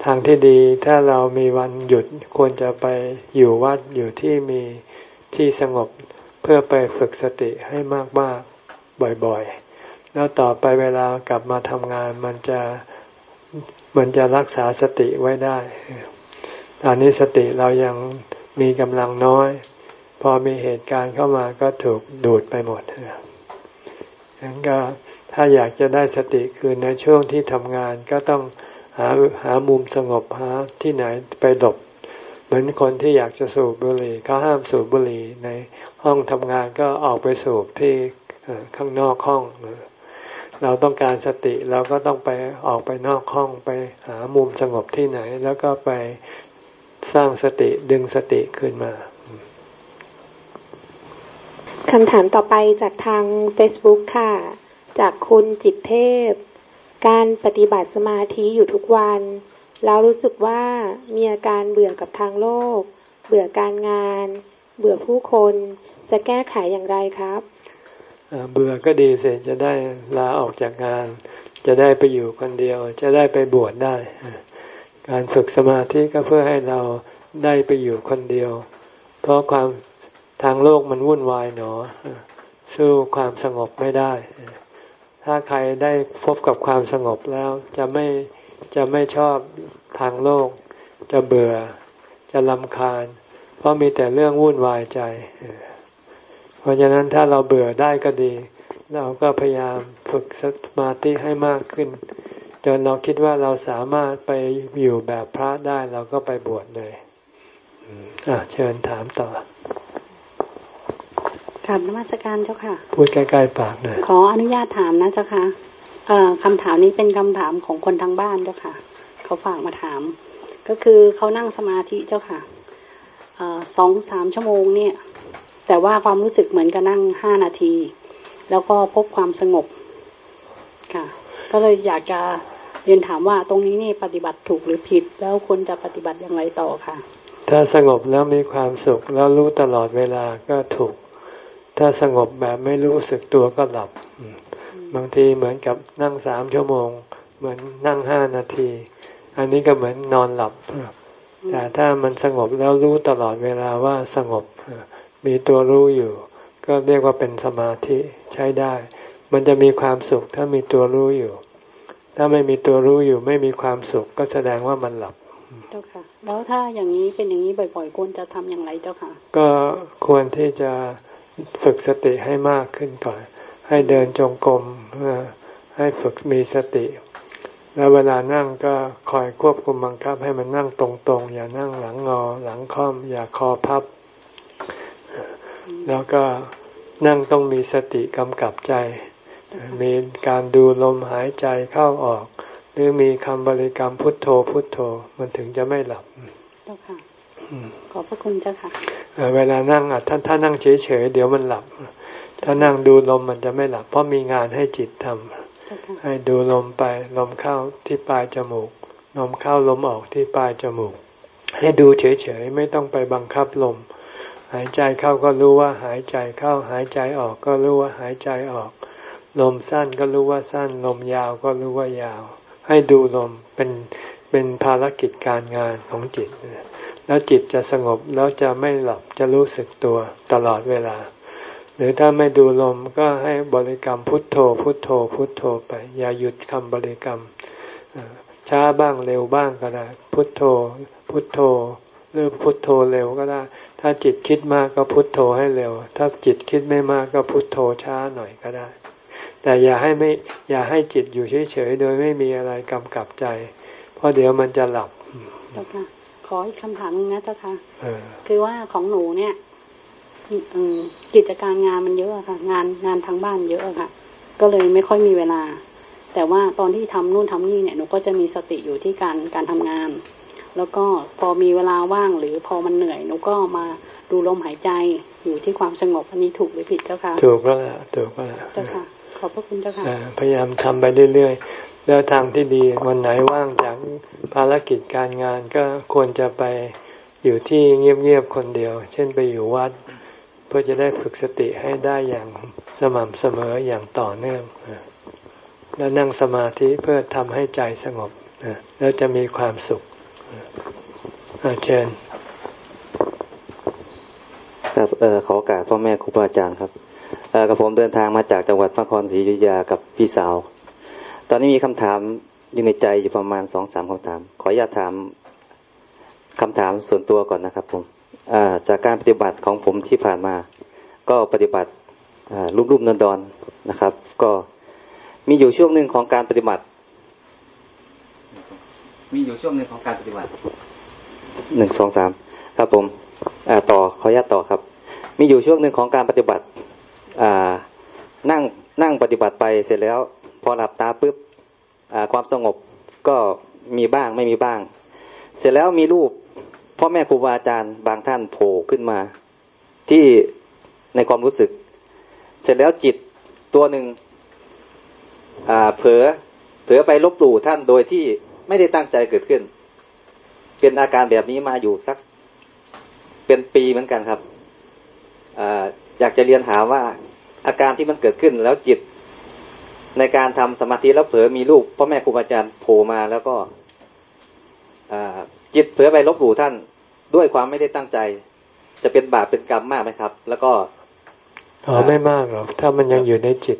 ทางที่ดีถ้าเรามีวันหยุดควรจะไปอยู่วัดอยู่ที่มีที่สงบเพื่อไปฝึกสติให้มากๆบ่อยๆ แล้วต่อไปเวลากลับมาทำงานมันจะมันจะรักษาสติไว้ได้ตอนนี้สติเรายังมีกำลังน้อย พอมีเหตุการณ์เข้ามาก็ถูกดูดไปหมดงั้นก็ ถ้าอยากจะได้สติคือในช่วงที่ทำงานก็ต้องหาหามุมสงบหาที่ไหนไปหลบเหมือนคนที่อยากจะสูบบุหรี่เขาห้ามสูบบุหรี่ในห้องทำงานก็ออกไปสูบที่ข้างนอกห้อง เราต้องการสติเราก็ต้องไปออกไปนอกห้องไปหามุมสงบที่ไหน แล้วก็ไปสร้างสติดึงสติขึ้นมาคำถามต่อไปจากทาง Facebook ค่ะ จากคุณจิตเทพ การปฏิบัติสมาธิอยู่ทุกวัน แล้วรู้สึกว่ามีอาการเบื่อกับทางโลก เบื่อการงาน เบื่อผู้คนจะแก้ไขอย่างไรครับเบื่อก็ดีเสร็จจะได้ลาออกจากงาน จะได้ไปอยู่คนเดียว จะได้ไปบวชได้ การฝึกสมาธิก็เพื่อให้เราได้ไปอยู่คนเดียว เพราะความทางโลกมันวุ่นวายหนอ สู้ความสงบไม่ได้ ถ้าใครได้พบกับความสงบแล้วจะไม่จะไม่ชอบทางโลก จะเบื่อ จะลำคาญ เพราะมีแต่เรื่องวุ่นวายใจ เพราะฉะนั้นถ้าเราเบื่อได้ก็ดี เราก็พยายามฝึกสมาธิให้มากขึ้น จนเราคิดว่าเราสามารถไปอยู่แบบพระได้เราก็ไปบวชเลย อ่าเชิญถามต่อ ถามนมัสการเจ้าค่ะ พูดใกล้ๆปากหน่อยขออนุญาตถามนะเจ้าค่ะเอ่อคำถามนี้เป็นคำถามของคนทางบ้านเจ้าค่ะ เขาฝากมาถาม ก็คือเขานั่งสมาธิเจ้าค่ะสองสามชั่วโมงเนี่ย แต่ว่าความรู้สึกเหมือนกับนั่งห้านาที แล้วก็พบความสงบค่ะ ก็เลยอยากจะเรียนถามว่าตรงนี้นี่ปฏิบัติถูกหรือผิด แล้วควรจะปฏิบัติอย่างไรต่อค่ะ ถ้าสงบแล้วมีความสุขแล้วรู้ตลอดเวลาก็ถูก ถ้าสงบแบบไม่รู้สึกตัวก็หลับ บางทีเหมือนกับนั่งสามชั่วโมง เหมือนนั่งห้านาที อันนี้ก็เหมือนนอนหลับ แต่ถ้ามันสงบแล้วรู้ตลอดเวลาว่าสงบ มีตัวรู้อยู่ ก็เรียกว่าเป็นสมาธิใช้ได้ มันจะมีความสุขถ้ามีตัวรู้อยู่ ถ้าไม่มีตัวรู้อยู่ไม่มีความสุขก็แสดงว่ามันหลับเจ้าค่ะ แล้วถ้าอย่างนี้เป็นอย่างนี้บ่อยๆควรจะทำอย่างไรเจ้าค่ะ ก็ควรที่จะ ฝึกสติให้มากขึ้นก่อน ให้เดินจงกรมให้ฝึกมีสติ แล้วเวลานั่งก็คอยควบคุมบังคับให้มันนั่งตรงๆ อย่านั่งหลังงอ หลังค่อม อย่าคอพับ แล้วก็นั่งต้องมีสติกำกับใจ มีการดูลมหายใจเข้าออก หรือมีคำบริกรรมพุทโธพุทโธ มันถึงจะไม่หลับ ขอบพระคุณเจ้าค่ะเวลานั่งอะท่านท่านนั่งเฉยๆเดี๋ยวมันหลับ ถ้านั่งดูลมมันจะไม่หลับ เพราะมีงานให้จิตทำให้ดูลมไปลมเข้าที่ปลายจมูกลมเข้าลมออกที่ปลายจมูก ให้ดูเฉยๆไม่ต้องไปบังคับลม หายใจเข้าก็รู้ว่าหายใจเข้าหายใจออกก็รู้ว่าหายใจออก ลมสั้นก็รู้ว่าสั้น ลมยาวก็รู้ว่ายาว ให้ดูลมเป็นเป็นภารกิจการงานของจิต แล้วจิตจะสงบแล้วจะไม่หลับจะรู้สึกตัวตลอดเวลา หรือถ้าไม่ดูลมก็ให้บริกรรมพุทโธ พุทโธ พุทโธไป อย่าหยุดคำบริกรรมช้าบ้างเร็วบ้างก็ได้ พุทโธ พุทโธ หรือพุทโธเร็วก็ได้ ถ้าจิตคิดมากก็พุทโธให้เร็ว ถ้าจิตคิดไม่มากก็พุทโธช้าหน่อยก็ได้ แต่อย่าให้ไม่อย่าให้จิตอยู่เฉยๆโดยไม่มีอะไรกำกับใจ เพราะเดี๋ยวมันจะหลับ ขออีกคำถามนึงนะเจ้าค่ะคือว่าของหนูเนี่ยกิจการงานมันเยอะค่ะ งานงานทางบ้านเยอะค่ะ ก็เลยไม่ค่อยมีเวลา แต่ว่าตอนที่ทำนู่นทำนี่เนี่ยหนูก็จะมีสติอยู่ที่การการทำงาน แล้วก็พอมีเวลาว่างหรือพอมันเหนื่อยหนูก็มาดูลมหายใจอยู่ที่ความสงบอันนี้ถูกหรือผิดเจ้าค่ะ ถูกแล้วถูกแล้วเจ้าค่ะขอบพระคุณเจ้าค่ะพยายามทำไปเรื่อยๆ แล้วทางที่ดีวันไหนว่างจากภารกิจการงานก็ควรจะไปอยู่ที่เงียบๆคนเดียว เช่นไปอยู่วัด เพื่อจะได้ฝึกสติให้ได้อย่างสม่ำเสมออย่างต่อเนื่อง แล้วนั่งสมาธิเพื่อทำให้ใจสงบแล้วจะมีความสุขเชิญครับเออขอโอกาสพ่อแม่ครูบาอาจารย์ครับเออกับผมเดินทางมาจากจังหวัดพระนครศรีอยุธยากับพี่สาว ตอนนี้มีคำถามอยู่ในใจอยู่ประมาณสองสามคำถาม ขออนุญาตถามคำถามส่วนตัวก่อนนะครับผมจากการปฏิบัติของผมที่ผ่านมา ก็ปฏิบัติรูปรูปนอนดอนนะครับ ก็มีอยู่ช่วงหนึ่งของการปฏิบัติ มีอยู่ช่วงหนึ่งของการปฏิบัติหนึ่งสองสามครับผมต่อขออนุญาตต่อครับ มีอยู่ช่วงหนึ่งของการปฏิบัตินั่งนั่งปฏิบัติไปเสร็จแล้วพ อหลับตาปุ๊บความสงบก็มีบ้างไม่มีบ้าง เสร็จแล้วมีรูปพ่อแม่ครูบาอาจารย์บางท่านโผล่ขึ้นมา ที่ในความรู้สึก เสร็จแล้วจิตตัวหนึ่งเผลอเผลอไปลบหลู่ท่านโดยที่ไม่ได้ตั้งใจเกิดขึ้น เป็นอาการแบบนี้มาอยู่สัก เป็นปีเหมือนกันครับออยากจะเรียนถามว่าอาการที่มันเกิดขึ้นแล้วจิต ในการทำสมาธิแล้วเผลอมีลูกพ่อแม่ครูบาอาจารย์โผล่มาแล้วก็จิตเผลอไปลบหลู่ท่านด้วยความไม่ได้ตั้งใจ จะเป็นบาปเป็นกรรมมากไหมครับ แล้วก็อ๋อไม่มากหรอกถ้ามันยังอยู่ในจิต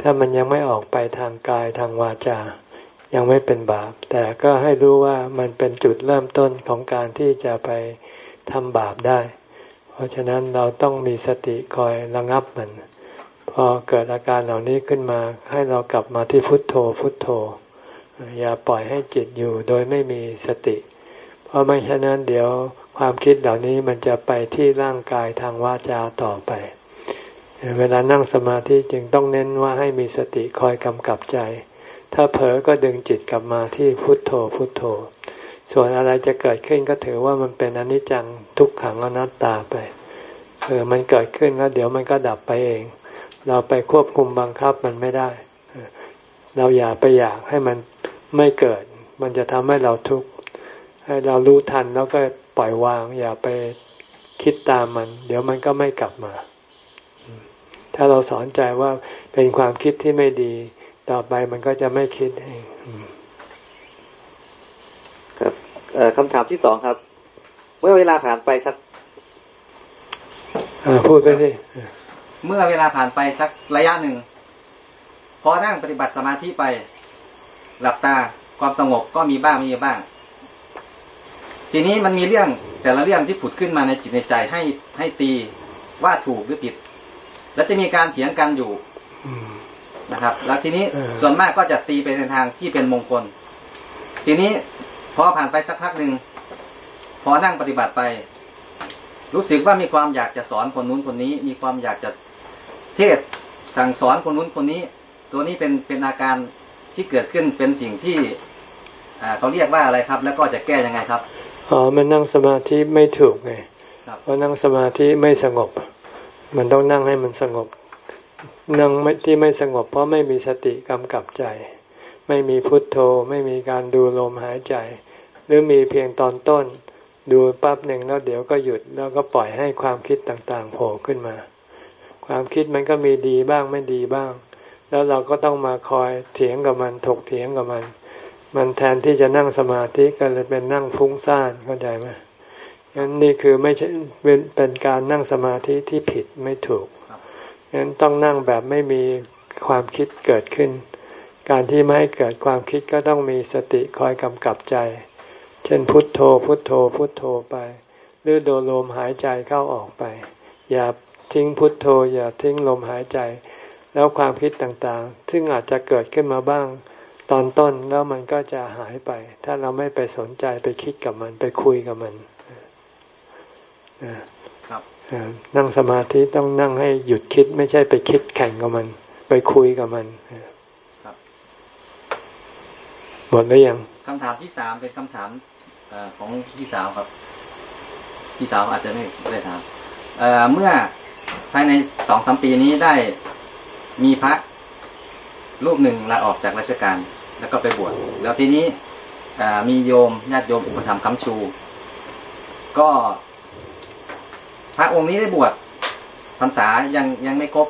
ถ้ามันยังไม่ออกไปทางกายทางวาจา ยังไม่เป็นบาป แต่ก็ให้รู้ว่ามันเป็นจุดเริ่มต้นของการที่จะไปทำบาปได้ เพราะฉะนั้นเราต้องมีสติคอยระงับมัน พอเกิดอาการเหล่านี้ขึ้นมา ให้เรากลับมาที่พุทโธพุทโธ อย่าปล่อยให้จิตอยู่โดยไม่มีสติ เพราะไม่ฉะนั้นเดี๋ยวความคิดเหล่านี้มันจะไปที่ร่างกายทางวาจาต่อไป เวลานั่งสมาธิจึงต้องเน้นว่าให้มีสติคอยกำกับใจ ถ้าเผลอก็ดึงจิตกลับมาที่พุทโธพุทโธ ส่วนอะไรจะเกิดขึ้นก็ถือว่ามันเป็นอนิจจังทุกขังอนัตตาไปเออมันเกิดขึ้นแล้วเดี๋ยวมันก็ดับไปเอง เราไปควบคุมบังคับมันไม่ได้ เราอย่าไปอยากให้มันไม่เกิด มันจะทำให้เราทุกข์ให้เรารู้ทันแล้วก็ปล่อยวาง อย่าไปคิดตามมัน เดี๋ยวมันก็ไม่กลับมา ถ้าเราสอนใจว่าเป็นความคิดที่ไม่ดี ต่อไปมันก็จะไม่คิดเองครับคำถามที่สองครับ เมื่อเวลาผ่านไปสักพูดไปสิ เมื่อเวลาผ่านไปสักระยะหนึ่ง พอนั่งปฏิบัติสมาธิไป หลับตาความสงบก็มีบ้างไม่มีบ้าง ทีนี้มันมีเรื่องแต่ละเรื่องที่ผุดขึ้นมาในจิตในใจให้ให้ตีว่าถูกหรือผิด แล้วจะมีการเถียงกันอยู่นะครับ แล้วทีนี้ส่วนมากก็จะตีไปในทางที่เป็นมงคล ทีนี้พอผ่านไปสักพักหนึ่งพอนั่งปฏิบัติไป รู้สึกว่ามีความอยากจะสอนคนนู้นคนนี้ มีความอยากจะ เทศสั่งสอนคนนู้นคนนี้ ตัวนี้เป็นเป็นอาการที่เกิดขึ้นเป็นสิ่งที่เขาเรียกว่าอะไรครับ แล้วก็จะแก้ยังไงครับอ๋อมันนั่งสมาธิไม่ถูกไงเพราะนั่งสมาธิไม่สงบ มันต้องนั่งให้มันสงบ นั่งที่ไม่สงบ เพราะไม่มีสติกำกับใจ ไม่มีพุทโธ ไม่มีการดูลมหายใจ หรือมีเพียงตอนต้น ดูปั๊บหนึ่งแล้วเดี๋ยวก็หยุดแล้วก็ปล่อยให้ความคิดต่างๆโผล่ขึ้นมา ความคิดมันก็มีดีบ้างไม่ดีบ้าง แล้วเราก็ต้องมาคอยเถียงกับมันถกเถียงกับมัน มันแทนที่จะนั่งสมาธิก็เลยเป็นนั่งฟุ้งซ่านเข้าใจไหมงั้นนี่คือไม่ใช่เป็นการนั่งสมาธิที่ผิดไม่ถูกงั้นต้องนั่งแบบไม่มีความคิดเกิดขึ้น การที่ไม่ให้เกิดความคิดก็ต้องมีสติคอยกำกับใจ เช่นพุทโธ พุทโธ พุทโธไป หรือโดลมหายใจเข้าออกไป อย่า ทิ้งพุทโธ อย่าทิ้งลมหายใจ แล้วความคิดต่างๆ ซึ่งอาจจะเกิดขึ้นมาบ้าง ตอนต้นแล้วมันก็จะหายไป ถ้าเราไม่ไปสนใจไปคิดกับมันไปคุยกับมันนั่งสมาธิต้องนั่งให้หยุดคิดไม่ใช่ไปคิดแข่งกับมัน ไปคุยกับมันหมดแล้วยังคำถามที่สามเป็นคำถามอของพี่สาวครับ พี่สาวอาจจะไม่ได้ถามเมื่อ ภายในสองสามปีนี้ได้มีพระรูปหนึ่งลาออกจากราชการ แล้วก็ไปบวชแล้วทีนี้มีโยมญาติโยมอุปถัมภ์คำชู ก็พระองค์นี้ได้บวชพรรษายังยังไม่ครบ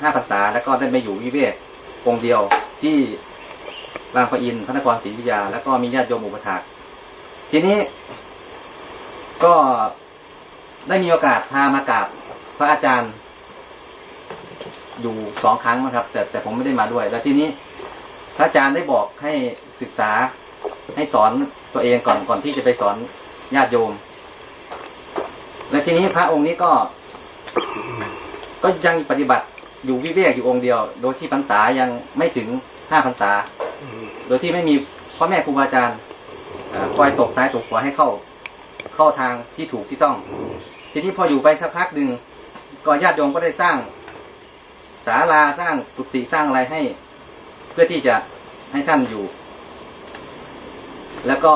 ห้าพรรษา แล้วก็ได้ไปอยู่วิเวกองเดียวที่บางปะอินพระนครศรีอยุธยา แล้วก็มีญาติโยมอุปถัมภ์ทีนี้ก็ได้มีโอกาสพามากราบ พระอาจารย์ อยู่สองครั้งนะครับ แต่แต่ผมไม่ได้มาด้วย แล้วทีนี้พระอาจารย์ได้บอกให้ศึกษาให้สอนตัวเองก่อนก่อนที่จะไปสอนญาติโยม และทีนี้พระองค์นี้ก็ ก็ยังปฏิบัติอยู่วิเวกอยู่องค์เดียว โดยที่พรรษายังไม่ถึงห้าพรรษา โดยที่ไม่มีพ่อแม่ครูบาอาจารย์คอยตกซ้ายตกขวาให้เข้า เข้าทางที่ถูกที่ต้อง ทีนี้พออยู่ไปสักพักหนึ่ง ก็ญาติโยมก็ได้สร้างศาลาสร้างกุฏิสร้างอะไรให้ เพื่อที่จะให้ท่านอยู่ แล้วก็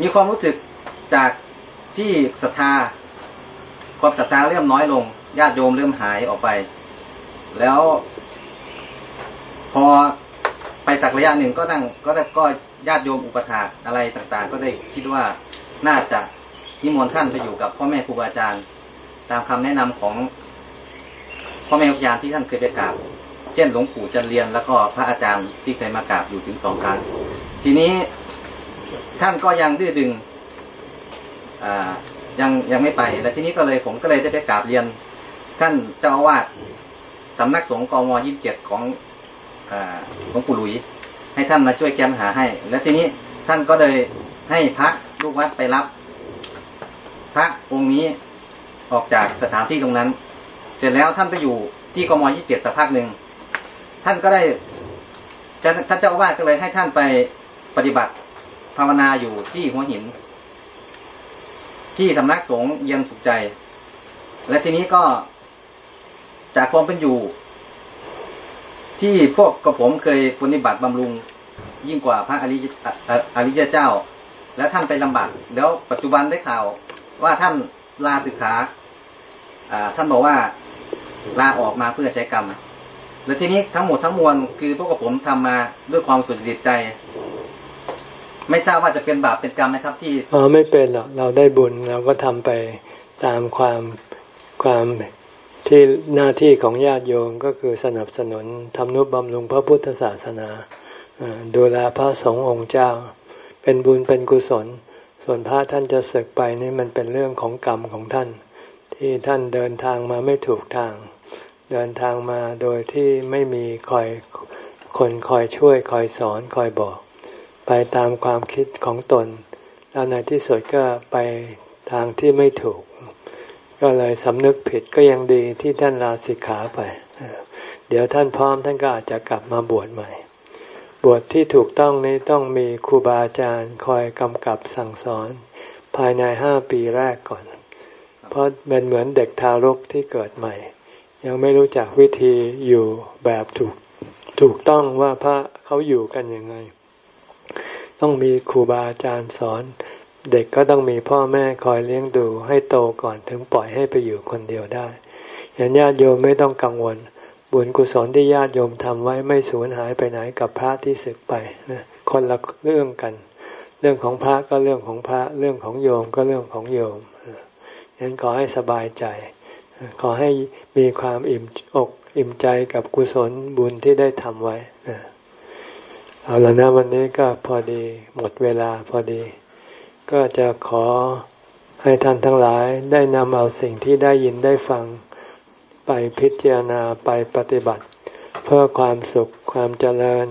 มีความรู้สึกจากที่ศรัทธา ความศรัทธาเริ่มน้อยลง ญาติโยมเริ่มหายออกไป แล้ว พอไปสักระยะหนึ่งก็ตั้งก็ได้ก็ญาติโยมอุปถาอะไรต่างๆ ก็ได้คิดว่าน่าจะนิมนต์ท่านไปอยู่กับพ่อแม่ครูบาอาจารย์ ตามคำแนะนำของพ่อแม่ครูบาอาจารย์ที่ท่านเคยไปกราบ เช่นหลวงปู่จันเรียนแล้วก็พระอาจารย์ที่เคยมากราบอยู่ถึงสองครั้ง ทีนี้ท่านก็ยังดื้อดึงยังยังไม่ไป แล้วทีนี้ก็เลยผมก็เลยได้ไปกราบเรียน ท่านเจ้าอาวาสสำนักสงฆ์กมยี่สิบเจ็ดของอหลวงปู่หลุย ให้ท่านมาช่วยแก้ปัญหาให้ แล้วทีนี้ท่านก็เลยให้พระลูกวัดไปรับ พระองค์นี้ ออกจากสถานที่ตรงนั้น เสร็จแล้วท่านไปอยู่ที่กมยี่สิบเจ็ดสักพักหนึ่งท่านก็ได้ท่านเจ้าอาวาสก็เลยให้ท่านไปปฏิบัติภาวนาอยู่ที่หัวหิน ที่สำนักสงฆ์เย็นสุขใจ และทีนี้ก็จากความเป็นอยู่ ที่พวกกระผมเคยปฏิบัติบำรุงยิ่งกว่าพระอริยอริยเจ้า แล้วท่านไปลำบากแล้วปัจจุบันได้ข่าวว่าท่านลาศึกขา ท่านบอกว่าลาออกมาเพื่อใช้กรรม และทีนี้ทั้งหมดทั้งมวลคือพวกกับผมทำมาด้วยความสุจริตใจ ไม่ทราบว่าจะเป็นบาปเป็นกรรมไหมครับที่อ๋อไม่เป็นหรอกเราได้บุญเราก็ทำไปตามความความที่หน้าที่ของญาติโยมก็คือสนับสนุนทำนุบำรุงพระพุทธศาสนาดูแลพระสงฆ์องค์เจ้า เป็นบุญเป็นกุศล ส่วนพระท่านจะศึกไปนี่มันเป็นเรื่องของกรรมของท่าน ที่ท่านเดินทางมาไม่ถูกทาง เดินทางมาโดยที่ไม่มีคอยคนคอยช่วยคอยสอนคอยบอก ไปตามความคิดของตน แล้วในที่สุดก็ไปทางที่ไม่ถูก ก็เลยสำนึกผิดก็ยังดีที่ท่านลาสิกขาไป เดี๋ยวท่านพร้อมท่านก็อาจจะกลับมาบวชใหม่ บวชที่ถูกต้องนี้ต้องมีครูบาอาจารย์คอยกำกับสั่งสอน ภายในห้าปีแรกก่อน เพราะเป็นเหมือนเด็กทารกที่เกิดใหม่ ยังไม่รู้จักวิธีอยู่แบบถูกถูกต้องว่าพระเขาอยู่กันยังไง ต้องมีครูบาอาจารย์สอน เด็กก็ต้องมีพ่อแม่คอยเลี้ยงดูให้โตก่อนถึงปล่อยให้ไปอยู่คนเดียวได้อย่างญาติโยมไม่ต้องกังวล บุญกุศลที่ญาติโยมทำไว้ไม่สูญหายไปไหนกับพระที่ศึกไปนะคนละเรื่องกัน เรื่องของพระก็เรื่องของพระ เรื่องของโยมก็เรื่องของโยมั้นขอให้สบายใจ ขอให้มีความอิ่มอกอิ่มใจกับกุศลบุญที่ได้ทำไว้เอาละนะวันนี้ก็พอดีหมดเวลาพอดี ก็จะขอให้ท่านทั้งหลายได้นำเอาสิ่งที่ได้ยินได้ฟังไปพิจารณาไปปฏิบัติ เพื่อความสุขความเจริญ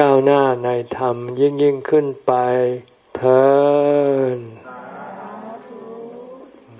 ก้าวหน้าในธรรมยิ่งยิ่งขึ้นไปเธอ